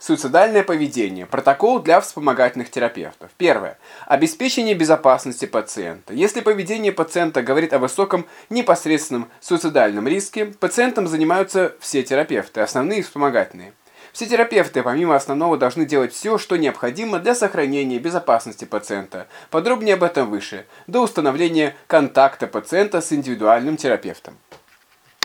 Суицидальное поведение. Протокол для вспомогательных терапевтов. Первое. Обеспечение безопасности пациента. Если поведение пациента говорит о высоком непосредственном суицидальном риске, пациентом занимаются все терапевты, основные и вспомогательные. Все терапевты, помимо основного, должны делать все, что необходимо для сохранения безопасности пациента. Подробнее об этом выше, до установления контакта пациента с индивидуальным терапевтом.